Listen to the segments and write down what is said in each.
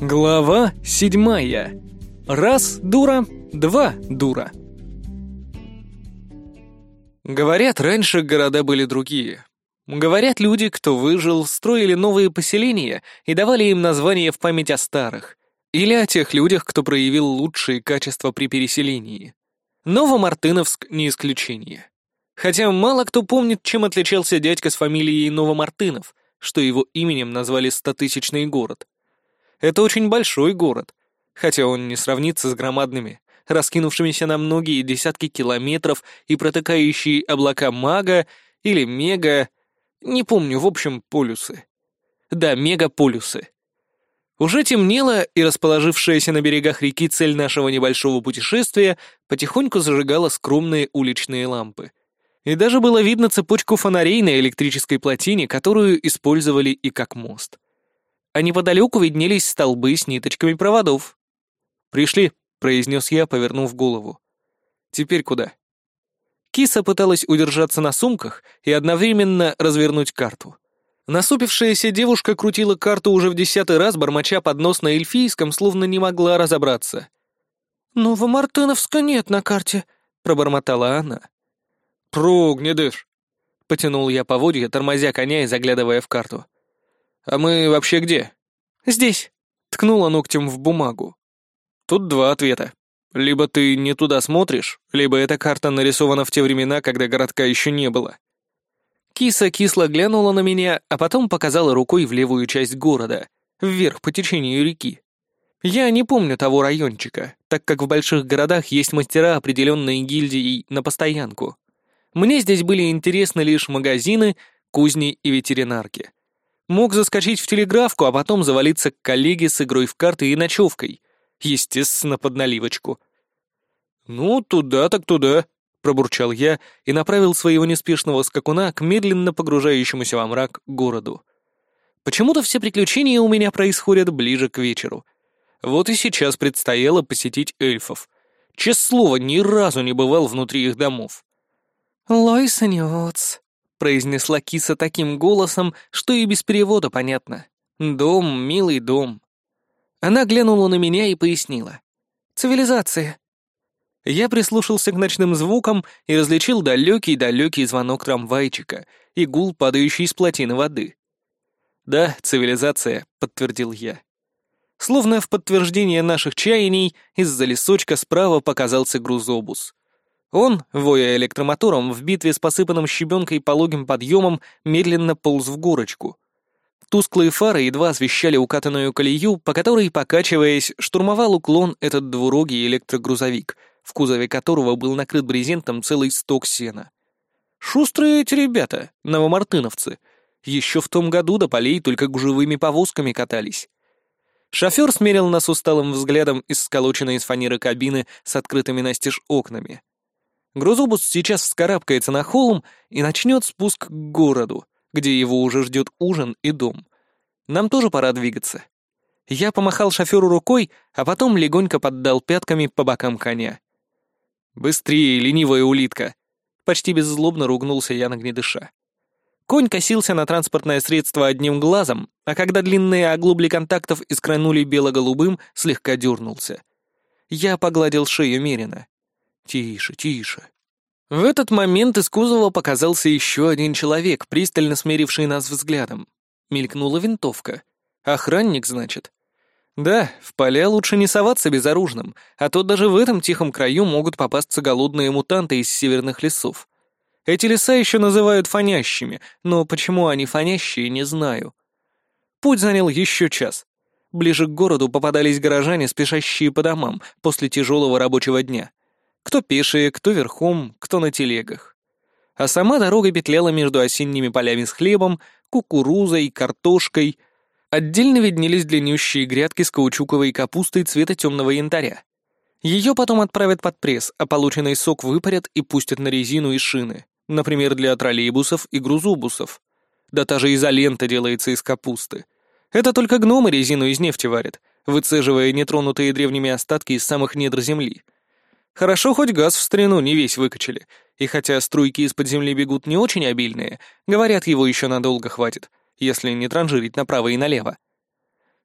Глава седьмая. Раз дура, два дура. Говорят, раньше города были другие. Говорят, люди, кто выжил, строили новые поселения и давали им названия в память о старых. Или о тех людях, кто проявил лучшие качества при переселении. Новомартыновск не исключение. Хотя мало кто помнит, чем отличался дядька с фамилией Новомартынов, что его именем назвали стотысячный город. Это очень большой город, хотя он не сравнится с громадными, раскинувшимися на многие десятки километров и протыкающие облака Мага или Мега, не помню, в общем, полюсы. Да, мегаполюсы. Уже темнело, и расположившаяся на берегах реки цель нашего небольшого путешествия потихоньку зажигала скромные уличные лампы. И даже было видно цепочку фонарей на электрической плотине, которую использовали и как мост а неподалеку виднелись столбы с ниточками проводов. «Пришли», — произнес я, повернув голову. «Теперь куда?» Киса пыталась удержаться на сумках и одновременно развернуть карту. Насупившаяся девушка крутила карту уже в десятый раз, бормоча под нос на эльфийском, словно не могла разобраться. «Новомартыновска нет на карте», — пробормотала она. «Прогнедыш», — потянул я поводья, тормозя коня и заглядывая в карту. «А мы вообще где?» «Здесь», — ткнула ногтем в бумагу. Тут два ответа. Либо ты не туда смотришь, либо эта карта нарисована в те времена, когда городка еще не было. Киса кисло глянула на меня, а потом показала рукой в левую часть города, вверх по течению реки. Я не помню того райончика, так как в больших городах есть мастера определенной гильдии на постоянку. Мне здесь были интересны лишь магазины, кузни и ветеринарки. Мог заскочить в телеграфку, а потом завалиться к коллеге с игрой в карты и ночевкой. Естественно, под наливочку. «Ну, туда так туда», — пробурчал я и направил своего неспешного скакуна к медленно погружающемуся во мрак городу. Почему-то все приключения у меня происходят ближе к вечеру. Вот и сейчас предстояло посетить эльфов. Честное слово, ни разу не бывал внутри их домов. «Лойсанёц», — произнесла киса таким голосом, что и без перевода понятно. «Дом, милый дом». Она глянула на меня и пояснила. «Цивилизация». Я прислушался к ночным звукам и различил далекий-далекий звонок трамвайчика и гул, падающий из плотины воды. «Да, цивилизация», — подтвердил я. Словно в подтверждение наших чаяний, из-за лесочка справа показался грузобус — он, воя электромотором, в битве с посыпанным щебенкой пологим подъемом медленно полз в горочку. Тусклые фары едва освещали укатанную колею, по которой, покачиваясь, штурмовал уклон этот двурогий электрогрузовик, в кузове которого был накрыт брезентом целый сток сена. Шустрые эти ребята, новомартыновцы. Еще в том году до полей только гужевыми повозками катались. Шофер смерил нас усталым взглядом из сколоченной из фанеры кабины с открытыми настежь окнами. Грузобус сейчас вскарабкается на холм и начнет спуск к городу, где его уже ждет ужин и дом. Нам тоже пора двигаться. Я помахал шоферу рукой, а потом легонько поддал пятками по бокам коня. «Быстрее, ленивая улитка!» Почти беззлобно ругнулся я на гнедыша. Конь косился на транспортное средство одним глазом, а когда длинные оглобли контактов искранули бело-голубым, слегка дернулся. Я погладил шею Мерина. «Тише, тише». В этот момент из кузова показался еще один человек, пристально смеривший нас взглядом. Мелькнула винтовка. Охранник, значит. Да, в поля лучше не соваться безоружным, а то даже в этом тихом краю могут попасться голодные мутанты из северных лесов. Эти леса еще называют фонящими, но почему они фонящие, не знаю. Путь занял еще час. Ближе к городу попадались горожане, спешащие по домам после тяжелого рабочего дня. Кто пешие, кто верхом, кто на телегах. А сама дорога петляла между осенними полями с хлебом, кукурузой, картошкой. Отдельно виднелись длиннющие грядки с каучуковой капустой цвета темного янтаря. Ее потом отправят под пресс, а полученный сок выпарят и пустят на резину и шины, например, для троллейбусов и грузобусов. Да та же изолента делается из капусты. Это только гномы резину из нефти варят, выцеживая нетронутые древними остатки из самых недр земли — Хорошо, хоть газ в старину не весь выкачали, и хотя струйки из-под земли бегут не очень обильные, говорят, его еще надолго хватит, если не транжирить направо и налево.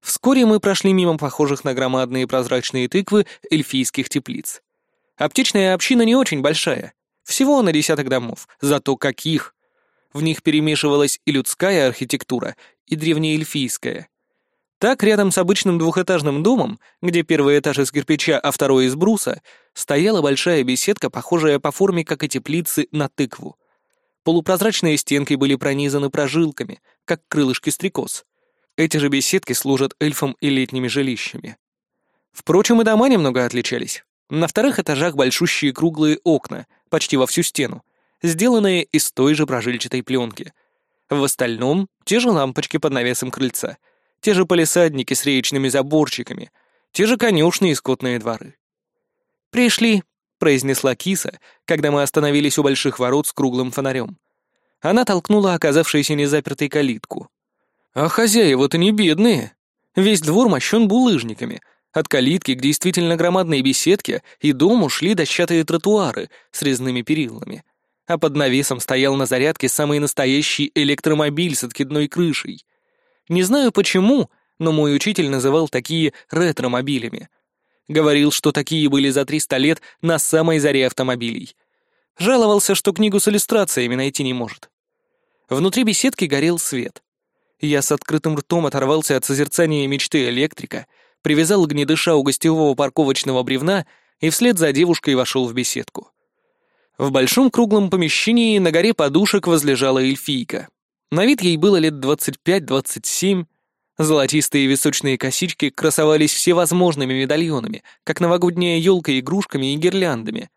Вскоре мы прошли мимо похожих на громадные прозрачные тыквы эльфийских теплиц. Аптечная община не очень большая, всего на десяток домов, зато каких! В них перемешивалась и людская архитектура, и древнеэльфийская. Так, рядом с обычным двухэтажным домом, где первый этаж из кирпича, а второй из бруса, стояла большая беседка, похожая по форме, как и теплицы, на тыкву. Полупрозрачные стенки были пронизаны прожилками, как крылышки стрекоз. Эти же беседки служат эльфам и летними жилищами. Впрочем, и дома немного отличались. На вторых этажах большущие круглые окна, почти во всю стену, сделанные из той же прожильчатой пленки. В остальном — те же лампочки под навесом крыльца, те же полисадники с речными заборчиками, те же конюшни и скотные дворы. «Пришли», — произнесла киса, когда мы остановились у больших ворот с круглым фонарем. Она толкнула оказавшуюся незапертой калитку. «А хозяева-то не бедные. Весь двор мощен булыжниками, от калитки к действительно громадной беседке и дому шли дощатые тротуары с резными перилами. А под навесом стоял на зарядке самый настоящий электромобиль с откидной крышей. Не знаю почему, но мой учитель называл такие ретромобилями. Говорил, что такие были за 300 лет на самой заре автомобилей. Жаловался, что книгу с иллюстрациями найти не может. Внутри беседки горел свет. Я с открытым ртом оторвался от созерцания мечты электрика — привязал гнедыша у гостевого парковочного бревна и вслед за девушкой вошел в беседку. В большом круглом помещении на горе подушек возлежала эльфийка. На вид ей было лет 25-27. Золотистые височные косички красовались всевозможными медальонами, как новогодняя елка игрушками и гирляндами.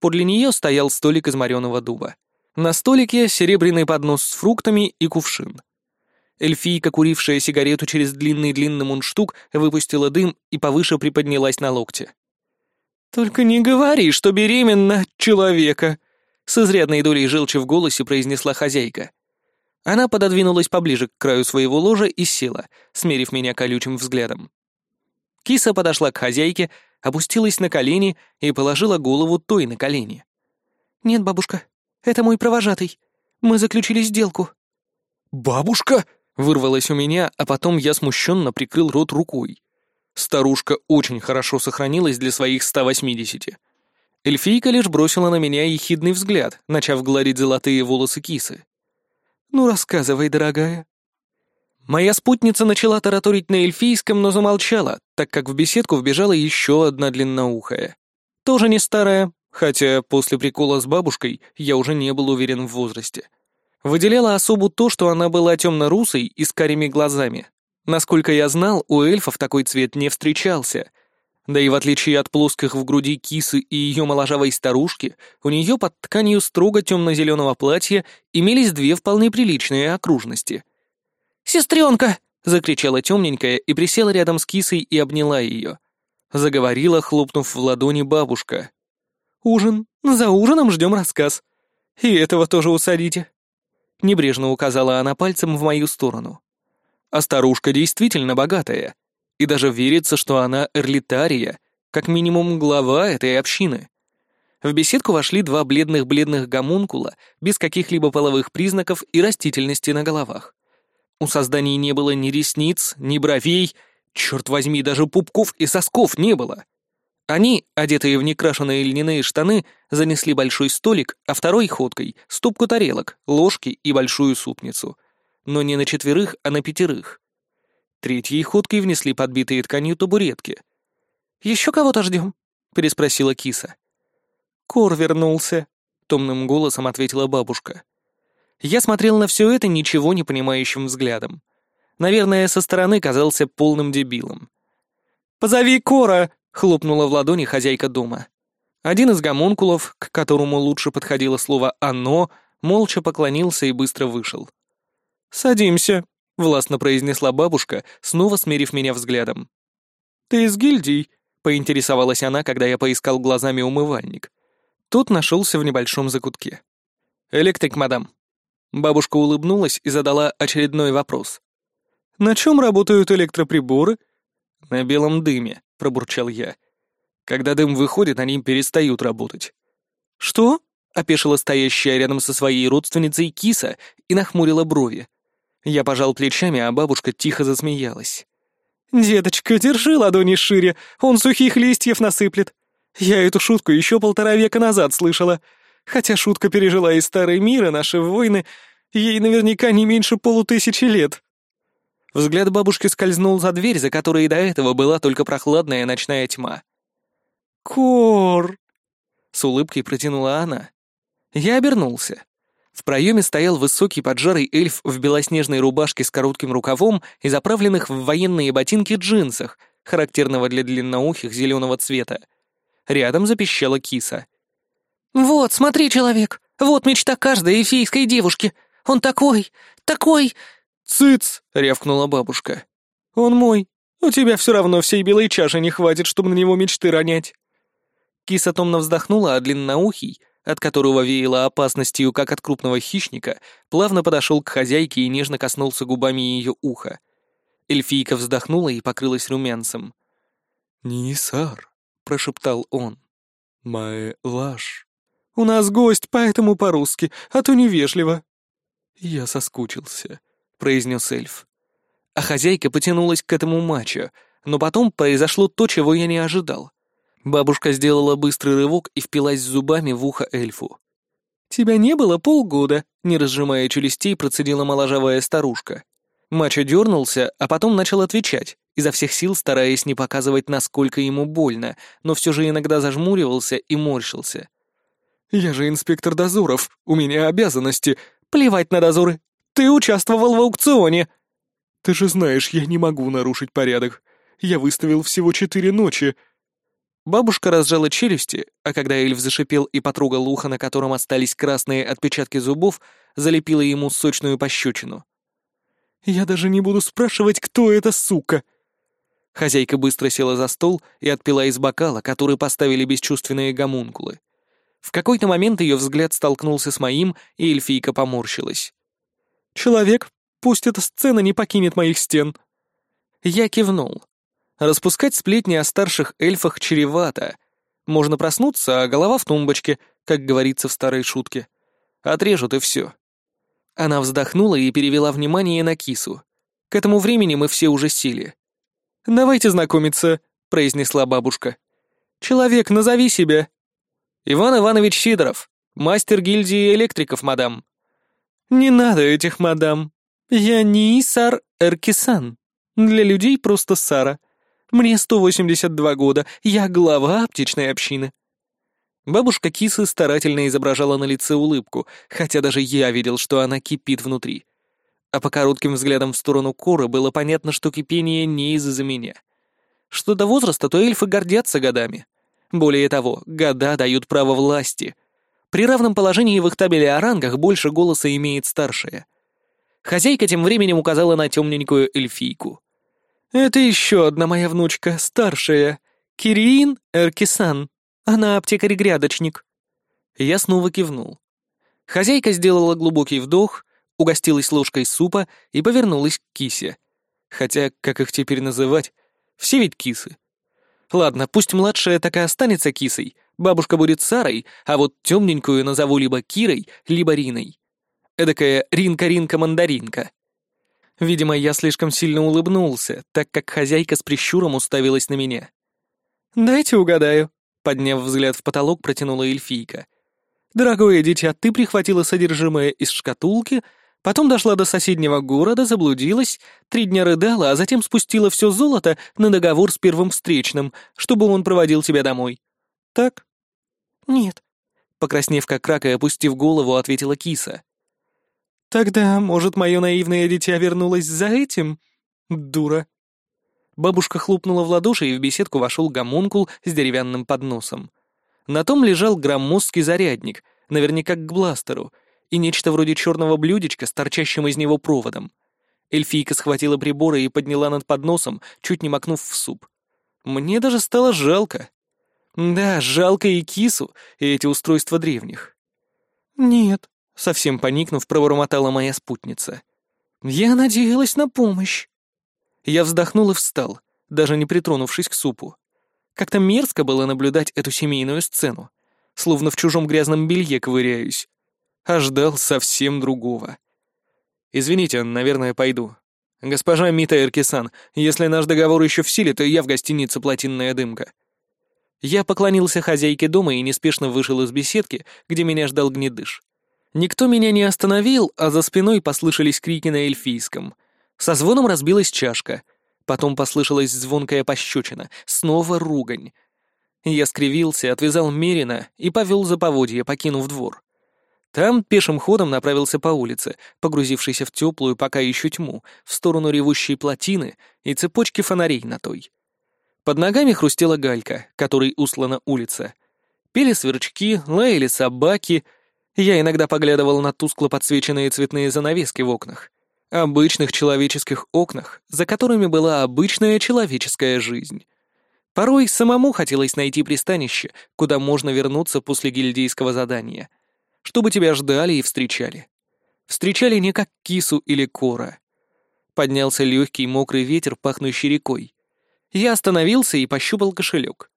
Подле нее стоял столик из мореного дуба. На столике серебряный поднос с фруктами и кувшин. Эльфийка, курившая сигарету через длинный-длинный мундштук, выпустила дым и повыше приподнялась на локте. «Только не говори, что беременна человека!» С изрядной долей желчи в голосе произнесла хозяйка. Она пододвинулась поближе к краю своего ложа и села, смерив меня колючим взглядом. Киса подошла к хозяйке, опустилась на колени и положила голову той на колени. «Нет, бабушка, это мой провожатый. Мы заключили сделку». «Бабушка?» Вырвалось у меня, а потом я смущенно прикрыл рот рукой. Старушка очень хорошо сохранилась для своих 180. Эльфийка лишь бросила на меня ехидный взгляд, начав гладить золотые волосы кисы. «Ну, рассказывай, дорогая». Моя спутница начала тараторить на эльфийском, но замолчала, так как в беседку вбежала еще одна длинноухая. Тоже не старая, хотя после прикола с бабушкой я уже не был уверен в возрасте. Выделяло особу то, что она была темно-русой и с карими глазами. Насколько я знал, у эльфов такой цвет не встречался. Да и в отличие от плоских в груди кисы и ее моложавой старушки, у нее под тканью строго темно-зеленого платья имелись две вполне приличные окружности. «Сестренка!» — закричала темненькая и присела рядом с кисой и обняла ее. Заговорила, хлопнув в ладони бабушка. «Ужин. За ужином ждем рассказ. И этого тоже усадите». — небрежно указала она пальцем в мою сторону. «А старушка действительно богатая, и даже верится, что она эрлитария, как минимум глава этой общины». В беседку вошли два бледных-бледных гомункула, без каких-либо половых признаков и растительности на головах. У созданий не было ни ресниц, ни бровей, черт возьми, даже пупков и сосков не было. Они, одетые в некрашенные льняные штаны, занесли большой столик, а второй ходкой — ступку тарелок, ложки и большую супницу. Но не на четверых, а на пятерых. Третьей ходкой внесли подбитые тканью табуретки. «Еще кого-то ждем?» — переспросила киса. «Кор вернулся», — томным голосом ответила бабушка. Я смотрел на все это ничего не понимающим взглядом. Наверное, со стороны казался полным дебилом. «Позови Кора!» — хлопнула в ладони хозяйка дома. Один из гомункулов, к которому лучше подходило слово «оно», молча поклонился и быстро вышел. «Садимся», — властно произнесла бабушка, снова смерив меня взглядом. «Ты из гильдий?» — поинтересовалась она, когда я поискал глазами умывальник. Тот нашелся в небольшом закутке. «Электрик, мадам». Бабушка улыбнулась и задала очередной вопрос. «На чем работают электроприборы?» «На белом дыме», пробурчал я. Когда дым выходит, они перестают работать. «Что?» — опешила стоящая рядом со своей родственницей киса и нахмурила брови. Я пожал плечами, а бабушка тихо засмеялась. «Деточка, держи ладони шире, он сухих листьев насыплет. Я эту шутку еще полтора века назад слышала. Хотя шутка пережила и старый мир, и наши войны, ей наверняка не меньше полутысячи лет». Взгляд бабушки скользнул за дверь, за которой до этого была только прохладная ночная тьма. «Кор!» — с улыбкой протянула она. Я обернулся. В проеме стоял высокий поджарый эльф в белоснежной рубашке с коротким рукавом и заправленных в военные ботинки джинсах, характерного для длинноухих зеленого цвета. Рядом запищала киса. «Вот, смотри, человек! Вот мечта каждой эфейской девушки! Он такой! Такой!» «Цыц!» — рявкнула бабушка. «Он мой. У тебя все равно всей белой чаши не хватит, чтобы на него мечты ронять». Киса томно вздохнула, а длинноухий, от которого веяло опасностью, как от крупного хищника, плавно подошел к хозяйке и нежно коснулся губами ее уха. Эльфийка вздохнула и покрылась румянцем. «Нисар», — прошептал он. «Мае лаш. У нас гость, поэтому по-русски, а то невежливо». «Я соскучился», — произнес эльф. А хозяйка потянулась к этому мачо, но потом произошло то, чего я не ожидал. Бабушка сделала быстрый рывок и впилась зубами в ухо эльфу. «Тебя не было полгода», — не разжимая челюстей, процедила моложавая старушка. Мачо дернулся, а потом начал отвечать, изо всех сил стараясь не показывать, насколько ему больно, но все же иногда зажмуривался и морщился. «Я же инспектор дозоров, у меня обязанности. Плевать на дозоры. Ты участвовал в аукционе». «Ты же знаешь, я не могу нарушить порядок. Я выставил всего четыре ночи», Бабушка разжала челюсти, а когда эльф зашипел и потрогал ухо, на котором остались красные отпечатки зубов, залепила ему сочную пощечину. «Я даже не буду спрашивать, кто эта сука!» Хозяйка быстро села за стол и отпила из бокала, который поставили бесчувственные гомункулы. В какой-то момент ее взгляд столкнулся с моим, и эльфийка поморщилась. «Человек, пусть эта сцена не покинет моих стен!» Я кивнул. Распускать сплетни о старших эльфах чревато. Можно проснуться, а голова в тумбочке, как говорится в старой шутке. Отрежут и все. Она вздохнула и перевела внимание на кису. К этому времени мы все уже сели. «Давайте знакомиться», — произнесла бабушка. «Человек, назови себя». «Иван Иванович Сидоров, мастер гильдии электриков, мадам». «Не надо этих мадам. Я не Исар Эркисан. Для людей просто Сара. Мне 182 года, я глава аптечной общины». Бабушка Кисы старательно изображала на лице улыбку, хотя даже я видел, что она кипит внутри. А по коротким взглядам в сторону Коры было понятно, что кипение не из-за меня. Что до возраста, то эльфы гордятся годами. Более того, года дают право власти. При равном положении в их табеле о рангах больше голоса имеет старшая. Хозяйка тем временем указала на темненькую эльфийку. «Это еще одна моя внучка, старшая. Кириин Эркисан. Она аптекарь-грядочник». Я снова кивнул. Хозяйка сделала глубокий вдох, угостилась ложкой супа и повернулась к кисе. Хотя, как их теперь называть? Все ведь кисы. Ладно, пусть младшая так и останется кисой, бабушка будет Сарой, а вот темненькую назову либо Кирой, либо Риной. Эдакая Ринка-Ринка-Мандаринка. Видимо, я слишком сильно улыбнулся, так как хозяйка с прищуром уставилась на меня. «Дайте угадаю», — подняв взгляд в потолок, протянула эльфийка. «Дорогое дитя, ты прихватила содержимое из шкатулки, потом дошла до соседнего города, заблудилась, три дня рыдала, а затем спустила все золото на договор с первым встречным, чтобы он проводил тебя домой. Так?» «Нет», — покраснев как рак и опустив голову, ответила киса. «Тогда, может, мое наивное дитя вернулось за этим? Дура!» Бабушка хлопнула в ладоши, и в беседку вошел гомункул с деревянным подносом. На том лежал громоздкий зарядник, наверняка к бластеру, и нечто вроде черного блюдечка с торчащим из него проводом. Эльфийка схватила приборы и подняла над подносом, чуть не макнув в суп. Мне даже стало жалко. Да, жалко и кису, и эти устройства древних. «Нет», Совсем поникнув, пробормотала моя спутница. «Я надеялась на помощь». Я вздохнул и встал, даже не притронувшись к супу. Как-то мерзко было наблюдать эту семейную сцену, словно в чужом грязном белье ковыряюсь. А ждал совсем другого. «Извините, наверное, пойду. «Госпожа Мита Эркисан, если наш договор еще в силе, то я в гостинице «Плотинная дымка». Я поклонился хозяйке дома и неспешно вышел из беседки, где меня ждал гнедыш. Никто меня не остановил, а за спиной послышались крики на эльфийском. Со звоном разбилась чашка. Потом послышалась звонкая пощечина, снова ругань. Я скривился, отвязал Мерина и повел за поводья, покинув двор. Там пешим ходом направился по улице, погрузившейся в теплую пока еще тьму, в сторону ревущей плотины и цепочки фонарей на той. Под ногами хрустела галька, которой услана улица. Пели сверчки, лаяли собаки. Я иногда поглядывал на тускло подсвеченные цветные занавески в окнах. Обычных человеческих окнах, за которыми была обычная человеческая жизнь. Порой самому хотелось найти пристанище, куда можно вернуться после гильдейского задания — чтобы тебя ждали и встречали. Встречали не как кису или кора. Поднялся легкий мокрый ветер, пахнущий рекой. Я остановился и пощупал кошелек.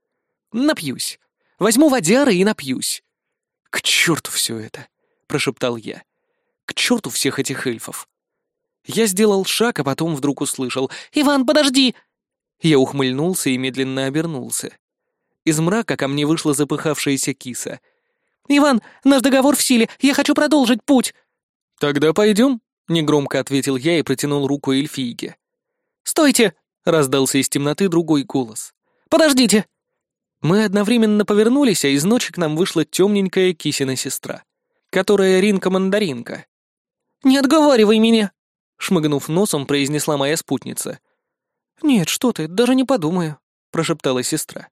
Напьюсь. Возьму водяры и напьюсь. К черту все это, прошептал я. К черту всех этих эльфов. Я сделал шаг, а потом вдруг услышал «Иван, подожди!» Я ухмыльнулся и медленно обернулся. Из мрака ко мне вышла запыхавшаяся киса — «Иван, наш договор в силе, я хочу продолжить путь!» «Тогда пойдем», — негромко ответил я и протянул руку эльфийке. «Стойте!» — раздался из темноты другой голос. «Подождите!» Мы одновременно повернулись, а из ночи к нам вышла темненькая кисина сестра, которая Ринка-мандаринка. «Не отговаривай меня!» — шмыгнув носом, произнесла моя спутница. «Нет, что ты, даже не подумаю», — прошептала сестра.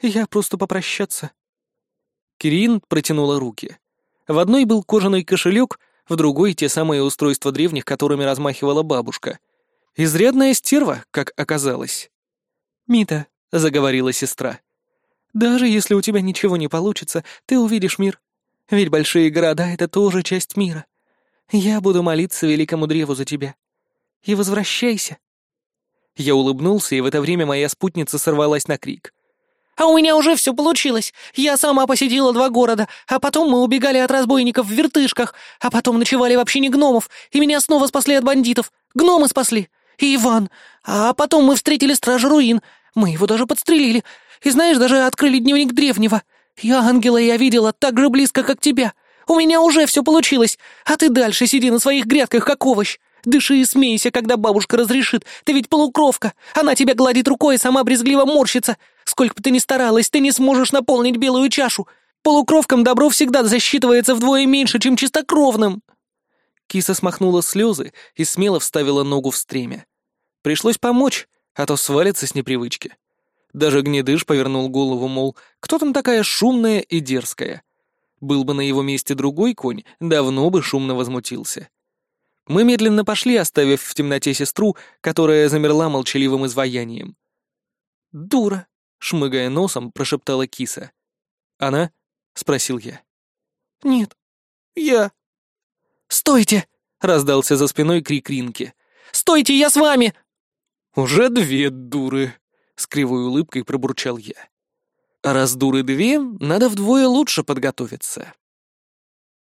«Я просто попрощаться». Кирин протянула руки. В одной был кожаный кошелек, в другой — те самые устройства древних, которыми размахивала бабушка. Изрядная стерва, как оказалось. «Мита», — заговорила сестра, — «даже если у тебя ничего не получится, ты увидишь мир. Ведь большие города — это тоже часть мира. Я буду молиться великому древу за тебя. И возвращайся». Я улыбнулся, и в это время моя спутница сорвалась на крик. А у меня уже все получилось. Я сама посетила два города, а потом мы убегали от разбойников в вертышках, а потом ночевали в общине гномов, и меня снова спасли от бандитов. Гномы спасли. И Иван. А потом мы встретили стража руин. Мы его даже подстрелили. И знаешь, даже открыли дневник древнего. И ангела я видела так же близко, как тебя. У меня уже все получилось, а ты дальше сиди на своих грядках, как овощ. Дыши и смейся, когда бабушка разрешит. Ты ведь полукровка. Она тебя гладит рукой и сама брезгливо морщится. Сколько бы ты ни старалась, ты не сможешь наполнить белую чашу. Полукровкам добро всегда засчитывается вдвое меньше, чем чистокровным». Киса смахнула слезы и смело вставила ногу в стремя. Пришлось помочь, а то свалится с непривычки. Даже гнедыш повернул голову, мол, кто там такая шумная и дерзкая. Был бы на его месте другой конь, давно бы шумно возмутился. Мы медленно пошли, оставив в темноте сестру, которая замерла молчаливым изваянием. «Дура!» — шмыгая носом, прошептала киса. «Она?» — спросил я. «Нет, я...» «Стойте!» — раздался за спиной крик Ринки. «Стойте, я с вами!» «Уже две дуры!» — с кривой улыбкой пробурчал я. «А раз дуры две, надо вдвое лучше подготовиться».